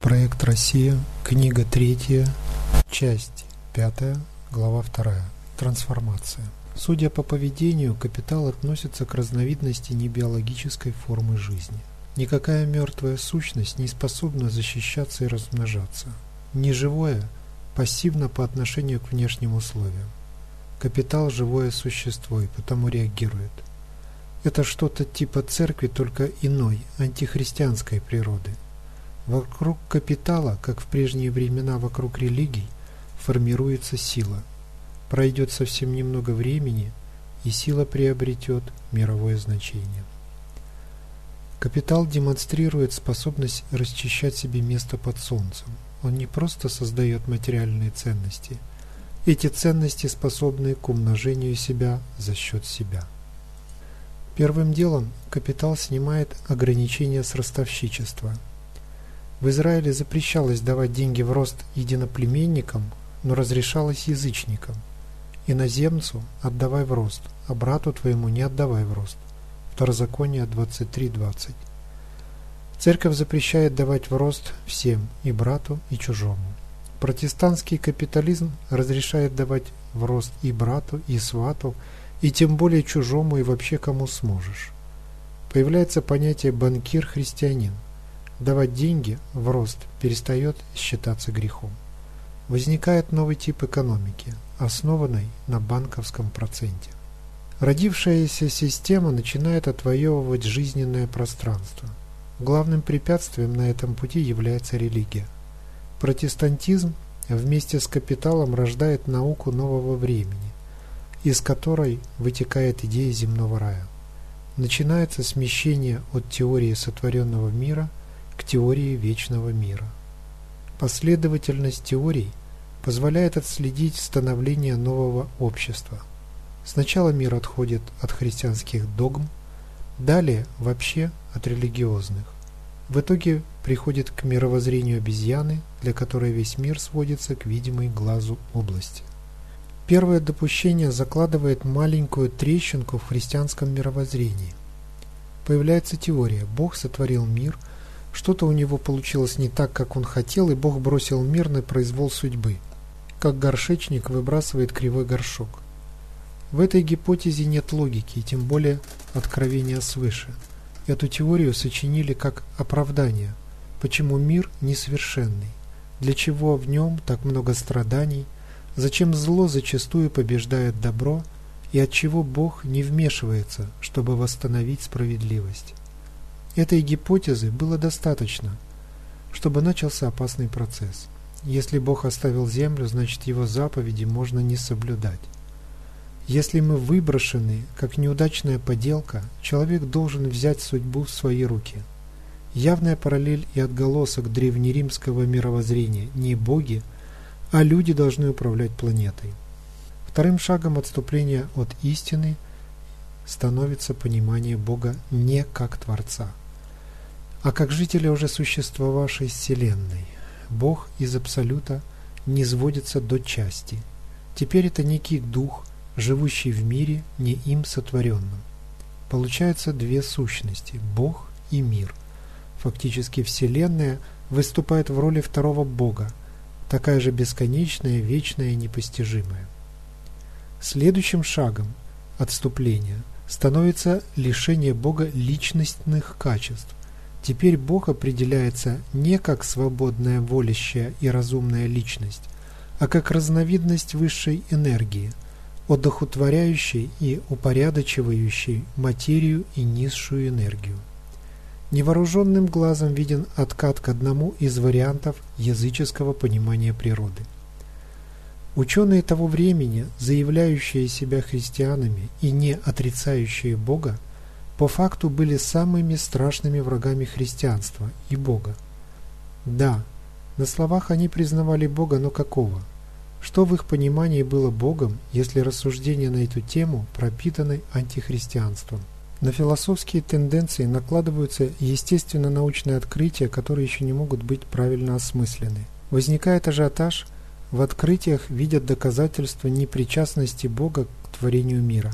Проект «Россия», книга третья, часть пятая, глава вторая. Трансформация. Судя по поведению, капитал относится к разновидности небиологической формы жизни. Никакая мертвая сущность не способна защищаться и размножаться. Неживое пассивно по отношению к внешним условиям. Капитал – живое существо и потому реагирует. Это что-то типа церкви, только иной, антихристианской природы – Вокруг капитала, как в прежние времена вокруг религий, формируется сила. Пройдет совсем немного времени, и сила приобретет мировое значение. Капитал демонстрирует способность расчищать себе место под солнцем. Он не просто создает материальные ценности. Эти ценности способны к умножению себя за счет себя. Первым делом капитал снимает ограничения с ростовщичества – в Израиле запрещалось давать деньги в рост единоплеменникам, но разрешалось язычникам. Иноземцу отдавай в рост, а брату твоему не отдавай в рост. Второзаконие 23.20. Церковь запрещает давать в рост всем, и брату, и чужому. Протестантский капитализм разрешает давать в рост и брату, и свату, и тем более чужому, и вообще кому сможешь. Появляется понятие «банкир-христианин», давать деньги в рост перестает считаться грехом. Возникает новый тип экономики, основанной на банковском проценте. Родившаяся система начинает отвоевывать жизненное пространство. Главным препятствием на этом пути является религия. Протестантизм вместе с капиталом рождает науку нового времени, из которой вытекает идея земного рая. Начинается смещение от теории сотворенного мира к теории вечного мира. Последовательность теорий позволяет отследить становление нового общества. Сначала мир отходит от христианских догм, далее вообще от религиозных. В итоге приходит к мировоззрению обезьяны, для которой весь мир сводится к видимой глазу области. Первое допущение закладывает маленькую трещинку в христианском мировоззрении. Появляется теория «Бог сотворил мир», что-то у него получилось не так, как он хотел, и Бог бросил мир на произвол судьбы, как горшечник выбрасывает кривой горшок. В этой гипотезе нет логики, и тем более откровения свыше. Эту теорию сочинили как оправдание, почему мир несовершенный, для чего в нем так много страданий, зачем зло зачастую побеждает добро, и от чего Бог не вмешивается, чтобы восстановить справедливость. Этой гипотезы было достаточно, чтобы начался опасный процесс. Если Бог оставил землю, значит его заповеди можно не соблюдать. Если мы выброшены, как неудачная поделка, человек должен взять судьбу в свои руки. Явная параллель и отголосок древнеримского мировоззрения не боги, а люди должны управлять планетой. Вторым шагом отступления от истины становится понимание Бога не как Творца а как жители уже существовавшей Вселенной. Бог из Абсолюта не сводится до части. Теперь это некий дух, живущий в мире, не им сотворенном. Получаются две сущности – Бог и мир. Фактически Вселенная выступает в роли второго Бога, такая же бесконечная, вечная и непостижимая. Следующим шагом отступления становится лишение Бога личностных качеств, Теперь Бог определяется не как свободная волящая и разумная личность, а как разновидность высшей энергии, одохотворяющей и упорядочивающей материю и низшую энергию. Невооруженным глазом виден откат к одному из вариантов языческого понимания природы. Ученые того времени, заявляющие себя христианами и не отрицающие Бога, по факту были самыми страшными врагами христианства и Бога. Да, на словах они признавали Бога, но какого? Что в их понимании было Богом, если рассуждения на эту тему пропитаны антихристианством? На философские тенденции накладываются естественно-научные открытия, которые еще не могут быть правильно осмыслены. Возникает ажиотаж, в открытиях видят доказательства непричастности Бога к творению мира.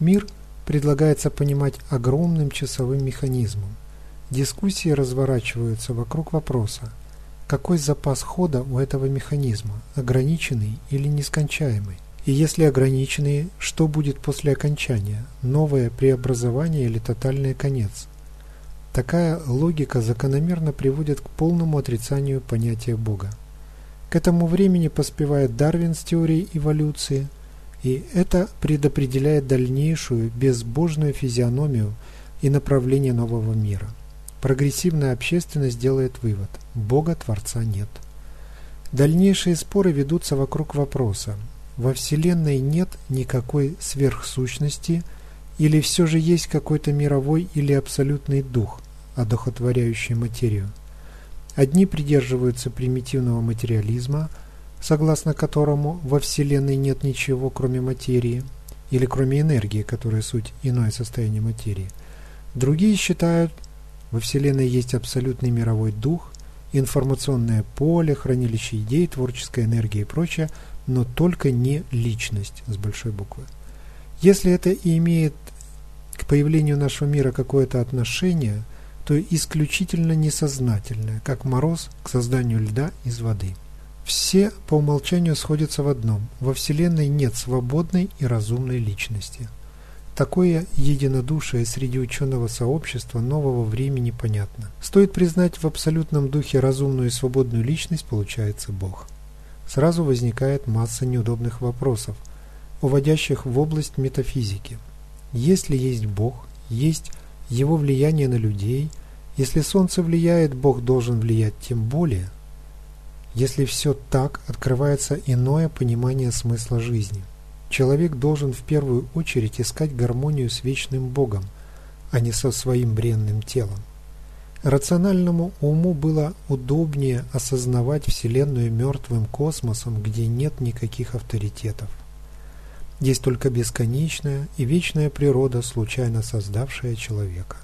Мир – предлагается понимать огромным часовым механизмом. Дискуссии разворачиваются вокруг вопроса, какой запас хода у этого механизма, ограниченный или нескончаемый? И если ограниченный, что будет после окончания, новое преобразование или тотальный конец? Такая логика закономерно приводит к полному отрицанию понятия Бога. К этому времени поспевает Дарвин с теорией эволюции, и это предопределяет дальнейшую безбожную физиономию и направление нового мира. Прогрессивная общественность делает вывод – Бога Творца нет. Дальнейшие споры ведутся вокруг вопроса – во Вселенной нет никакой сверхсущности или все же есть какой-то мировой или абсолютный дух, одухотворяющий материю? Одни придерживаются примитивного материализма, согласно которому во Вселенной нет ничего, кроме материи, или кроме энергии, которая суть иное состояние материи. Другие считают, во Вселенной есть абсолютный мировой дух, информационное поле, хранилище идей, творческая энергия и прочее, но только не личность с большой буквы. Если это и имеет к появлению нашего мира какое-то отношение, то исключительно несознательное, как мороз к созданию льда из воды. Все по умолчанию сходятся в одном – во Вселенной нет свободной и разумной личности – Такое единодушие среди ученого сообщества нового времени понятно. Стоит признать в абсолютном духе разумную и свободную личность получается Бог. Сразу возникает масса неудобных вопросов, уводящих в область метафизики. Если есть Бог, есть его влияние на людей, если Солнце влияет, Бог должен влиять тем более. Если все так, открывается иное понимание смысла жизни – Человек должен в первую очередь искать гармонию с вечным Богом, а не со своим бренным телом. Рациональному уму было удобнее осознавать Вселенную мертвым космосом, где нет никаких авторитетов. Есть только бесконечная и вечная природа, случайно создавшая человека.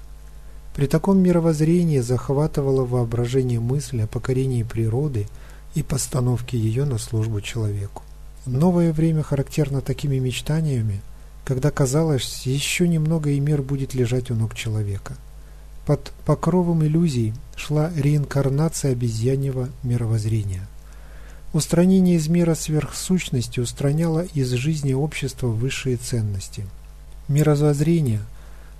При таком мировоззрении захватывало воображение мысль о покорении природы и постановке ее на службу человеку. Новое время характерно такими мечтаниями, когда казалось, еще немного и мир будет лежать у ног человека. Под покровом иллюзий шла реинкарнация обезьяньего мировоззрения. Устранение из мира сверхсущности устраняло из жизни общества высшие ценности. Мировоззрение,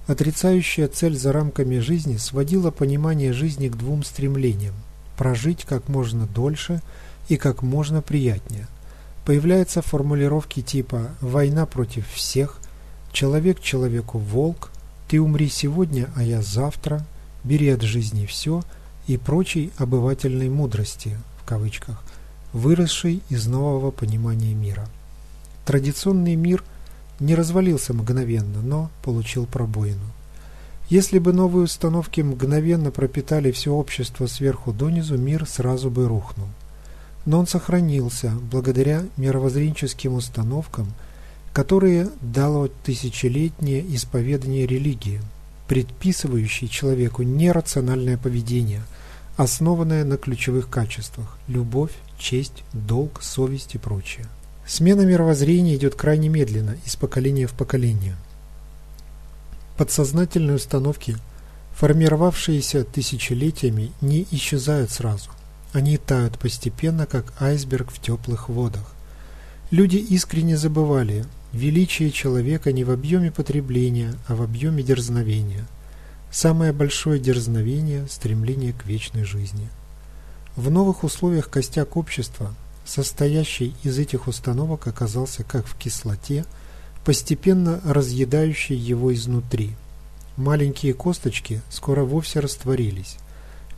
отрицающее цель за рамками жизни, сводило понимание жизни к двум стремлениям – прожить как можно дольше и как можно приятнее – Появляются формулировки типа «война против всех», «человек человеку волк», «ты умри сегодня, а я завтра», «бери от жизни все» и прочей обывательной мудрости, в кавычках, выросшей из нового понимания мира. Традиционный мир не развалился мгновенно, но получил пробоину. Если бы новые установки мгновенно пропитали все общество сверху донизу, мир сразу бы рухнул но он сохранился благодаря мировоззренческим установкам, которые дало тысячелетнее исповедание религии, предписывающей человеку нерациональное поведение, основанное на ключевых качествах – любовь, честь, долг, совесть и прочее. Смена мировоззрения идет крайне медленно, из поколения в поколение. Подсознательные установки, формировавшиеся тысячелетиями, не исчезают сразу – они тают постепенно, как айсберг в теплых водах. Люди искренне забывали, величие человека не в объеме потребления, а в объеме дерзновения. Самое большое дерзновение – стремление к вечной жизни. В новых условиях костяк общества, состоящий из этих установок, оказался как в кислоте, постепенно разъедающей его изнутри. Маленькие косточки скоро вовсе растворились.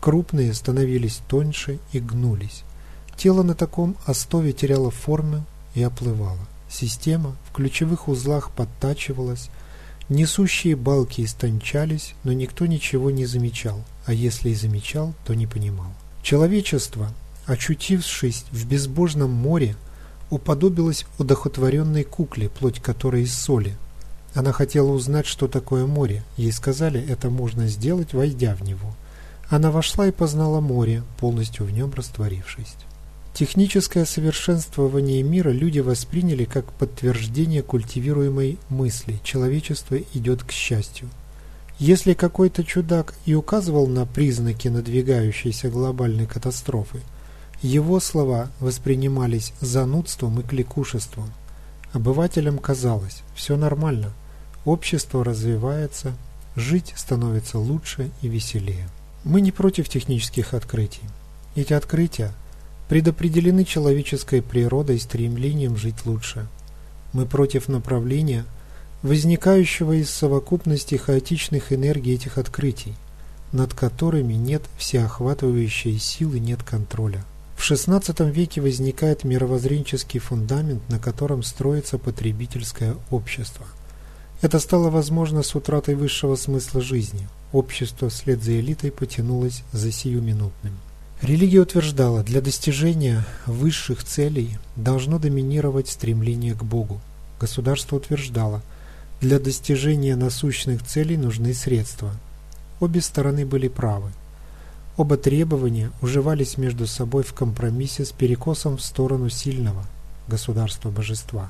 Крупные становились тоньше и гнулись. Тело на таком остове теряло форму и оплывало. Система в ключевых узлах подтачивалась, несущие балки истончались, но никто ничего не замечал, а если и замечал, то не понимал. Человечество, очутившись в безбожном море, уподобилось удохотворенной кукле, плоть которой из соли. Она хотела узнать, что такое море. Ей сказали, это можно сделать, войдя в него – она вошла и познала море, полностью в нем растворившись. Техническое совершенствование мира люди восприняли как подтверждение культивируемой мысли «человечество идет к счастью». Если какой-то чудак и указывал на признаки надвигающейся глобальной катастрофы, его слова воспринимались занудством и кликушеством. Обывателям казалось, все нормально, общество развивается, жить становится лучше и веселее. Мы не против технических открытий. Эти открытия предопределены человеческой природой стремлением жить лучше. Мы против направления, возникающего из совокупности хаотичных энергий этих открытий, над которыми нет всеохватывающей силы, нет контроля. В XVI веке возникает мировоззренческий фундамент, на котором строится потребительское общество. Это стало возможно с утратой высшего смысла жизни. Общество вслед за элитой потянулось за сиюминутным. Религия утверждала, для достижения высших целей должно доминировать стремление к Богу. Государство утверждало, для достижения насущных целей нужны средства. Обе стороны были правы. Оба требования уживались между собой в компромиссе с перекосом в сторону сильного государства-божества.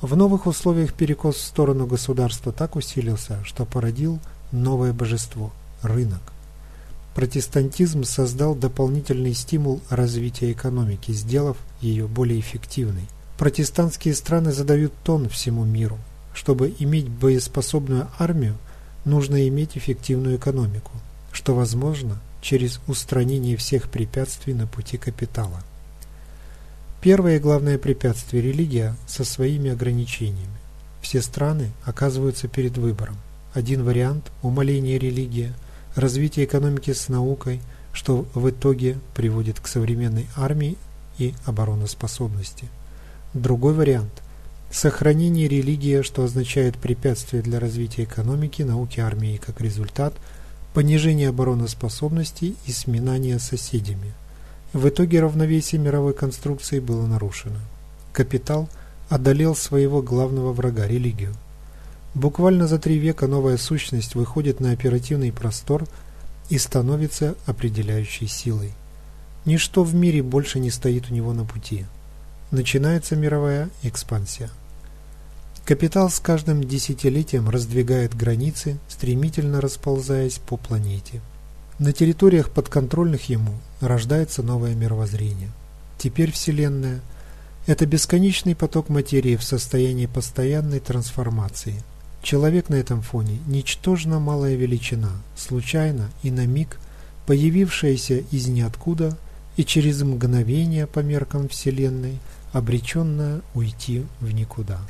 В новых условиях перекос в сторону государства так усилился, что породил новое божество – рынок. Протестантизм создал дополнительный стимул развития экономики, сделав ее более эффективной. Протестантские страны задают тон всему миру. Чтобы иметь боеспособную армию, нужно иметь эффективную экономику, что возможно через устранение всех препятствий на пути капитала. Первое главное препятствие – религия со своими ограничениями. Все страны оказываются перед выбором. Один вариант – умаление религии, развитие экономики с наукой, что в итоге приводит к современной армии и обороноспособности. Другой вариант – сохранение религии, что означает препятствие для развития экономики, науки, армии и как результат – понижение обороноспособности и сминание соседями. В итоге равновесие мировой конструкции было нарушено. Капитал одолел своего главного врага – религию. Буквально за три века новая сущность выходит на оперативный простор и становится определяющей силой. Ничто в мире больше не стоит у него на пути. Начинается мировая экспансия. Капитал с каждым десятилетием раздвигает границы, стремительно расползаясь по планете. На территориях подконтрольных ему рождается новое мировоззрение. Теперь Вселенная – это бесконечный поток материи в состоянии постоянной трансформации. Человек на этом фоне – ничтожно малая величина, случайно и на миг появившаяся из ниоткуда и через мгновение по меркам Вселенной, обреченная уйти в никуда.